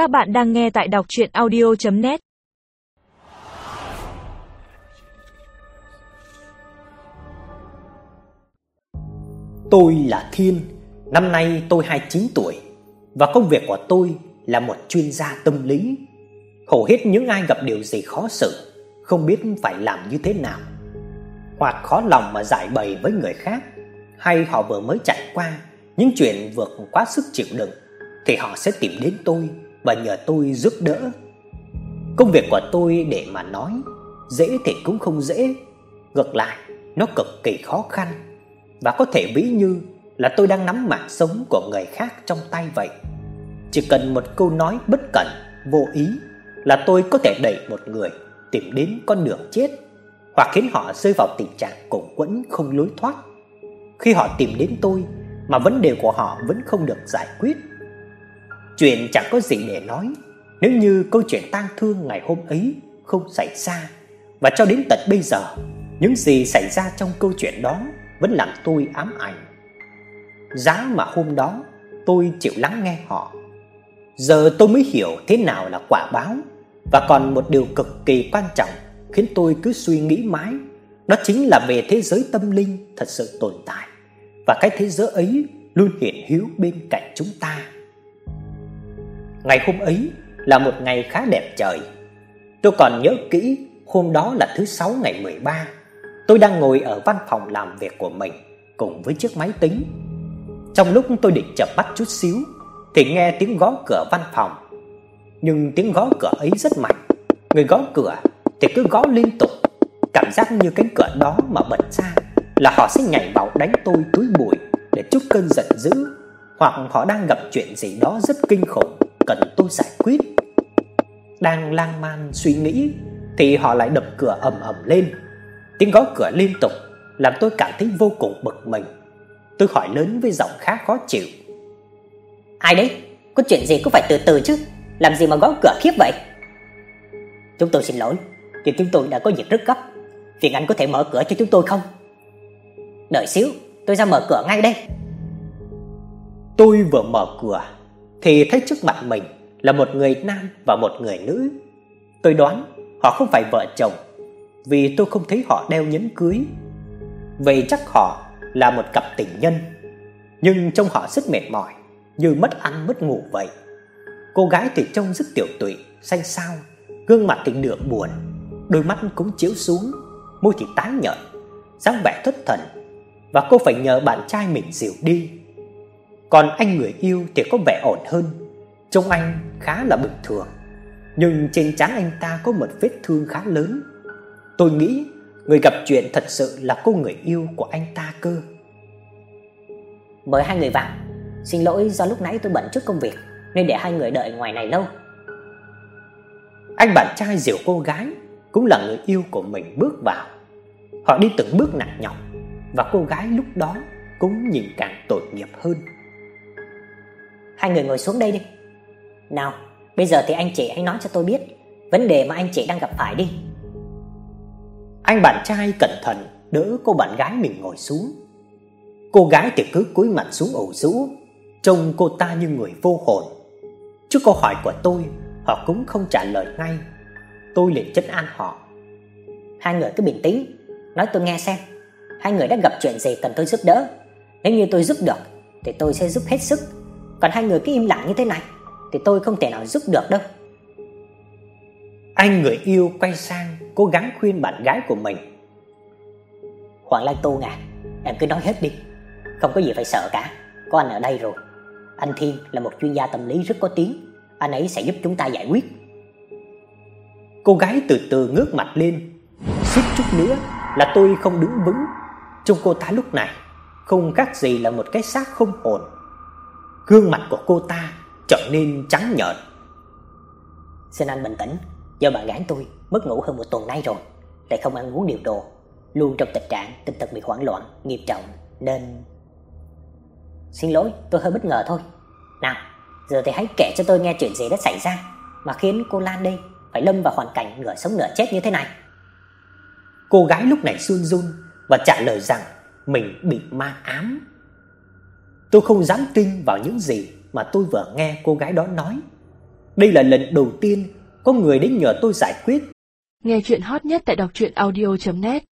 Các bạn đang nghe tại đọc chuyện audio.net Tôi là Thiên, năm nay tôi 29 tuổi và công việc của tôi là một chuyên gia tâm lý. Hầu hết những ai gặp điều gì khó xử, không biết phải làm như thế nào, hoặc khó lòng mà giải bày với người khác, hay họ vừa mới trải qua những chuyện vượt quá sức chịu đựng thì họ sẽ tìm đến tôi và nhờ tôi giúp đỡ. Công việc của tôi để mà nói dễ thì cũng không dễ, ngược lại nó cực kỳ khó khăn và có thể ví như là tôi đang nắm mạng sống của người khác trong tay vậy. Chỉ cần một câu nói bất cẩn, vô ý là tôi có thể đẩy một người tìm đến con đường chết hoặc khiến họ rơi vào tình trạng cùng quẫn không lối thoát. Khi họ tìm đến tôi mà vấn đề của họ vẫn không được giải quyết Chuyện chẳng có gì để nói nếu như câu chuyện tang thương ngày hôm ấy không xảy ra và cho đến tận bây giờ, những gì xảy ra trong câu chuyện đó vẫn làm tôi ám ảnh. Giá mà hôm đó tôi chịu lắng nghe họ. Giờ tôi mới hiểu thế nào là quả báo và còn một điều cực kỳ quan trọng khiến tôi cứ suy nghĩ mãi, đó chính là về thế giới tâm linh thật sự tồn tại và cái thế giới ấy luôn hiện hữu bên cạnh chúng ta. Ngày hôm ấy là một ngày khá đẹp trời. Tôi còn nhớ kỹ, hôm đó là thứ sáu ngày 13. Tôi đang ngồi ở văn phòng làm việc của mình cùng với chiếc máy tính. Trong lúc tôi định chợp mắt chút xíu thì nghe tiếng gõ cửa văn phòng. Nhưng tiếng gõ cửa ấy rất mạnh. Người gõ cửa thì cứ gõ liên tục, cảm giác như cánh cửa đó mà bật ra là họ sẽ nhảy vào đánh tôi túi bụi để chút cơn giận dữ, hoặc họ đang gặp chuyện gì đó rất kinh khủng cần tôi giải quyết. Đang lang man suy nghĩ thì họ lại đập cửa ầm ầm lên. Tiếng gõ cửa liên tục làm tôi cảm thấy vô cùng bực mình. Tôi hỏi lớn với giọng khá khó chịu. Ai đấy? Có chuyện gì cũng phải từ từ chứ, làm gì mà gõ cửa khiếp vậy? Chúng tôi xin lỗi, nhưng chúng tôi đã có việc rất gấp. Phiền anh có thể mở cửa cho chúng tôi không? Đợi xíu, tôi ra mở cửa ngay đây. Tôi vừa mở cửa thì thấy trước mặt mình là một người nam và một người nữ. Tôi đoán họ không phải vợ chồng vì tôi không thấy họ đeo nhẫn cưới. Vậy chắc họ là một cặp tình nhân. Nhưng trông họ rất mệt mỏi, như mất ăn mất ngủ vậy. Cô gái thì trông rất tiểu tụy, xanh xao, gương mặt thì nửa buồn, đôi mắt cũng chiếu xuống, môi thì tái nhợt, dáng vẻ thất thần và cô phải nhờ bạn trai mình dìu đi còn anh người yêu thì có vẻ ổn hơn, trông anh khá là bình thường, nhưng trên trán anh ta có một vết thương khá lớn. Tôi nghĩ người gặp chuyện thật sự là cô người yêu của anh ta cơ. Mời hai người vào. Xin lỗi do lúc nãy tôi bận trước công việc nên để hai người đợi ngoài này lâu. Anh bạn trai dìu cô gái cũng là người yêu của mình bước vào. Họ đi từng bước nặng nhọc và cô gái lúc đó cũng nhìn càng tội nghiệp hơn hai người ngồi xuống đây đi. Nào, bây giờ thì anh chị hãy nói cho tôi biết vấn đề mà anh chị đang gặp phải đi. Anh bạn trai cẩn thận đỡ cô bạn gái mình ngồi xuống. Cô gái thì cứ cúi mặt xuống ủ rũ, trông cô ta như người vô hồn. Trước câu hỏi của tôi, họ cũng không trả lời ngay. Tôi liền trấn an họ. Hai người cứ bình tĩnh, nói tôi nghe xem. Hai người đã gặp chuyện gì cần tôi giúp đỡ? Nếu như tôi giúp được thì tôi sẽ giúp hết sức còn hai người cứ im lặng như thế này thì tôi không thể nào giúp được đâu. Anh người yêu quay sang cố gắng khuyên bạn gái của mình. Hoàng Lan Tô à, em cứ nói hết đi. Không có gì phải sợ cả, có anh ở đây rồi. Anh Thiên là một chuyên gia tâm lý rất có tiếng, anh ấy sẽ giúp chúng ta giải quyết. Cô gái từ từ ngước mặt lên, suýt chút nữa là tôi không đứng vững. Trông cô ta lúc này không khác gì là một cái xác không hồn gương mặt của cô ta trở nên trắng nhợt. Xin anh bình tĩnh, do bạn gái tôi mất ngủ hơn một tuần nay rồi, lại không ăn uống điều độ, luôn trong tình trạng tinh thần bị hoảng loạn nghiêm trọng nên Xin lỗi, tôi hơi bất ngờ thôi. Nào, giờ thì hãy kể cho tôi nghe chuyện gì đã xảy ra mà khiến cô Lan đây phải lâm vào hoàn cảnh nửa sống nửa chết như thế này. Cô gái lúc này run run và trả lời rằng mình bị ma ám. Tôi không dám tin vào những gì mà tôi vừa nghe cô gái đó nói. Đây là lần đầu tiên có người đến nhờ tôi giải quyết. Nghe chuyện hot nhất tại đọc truyện audio net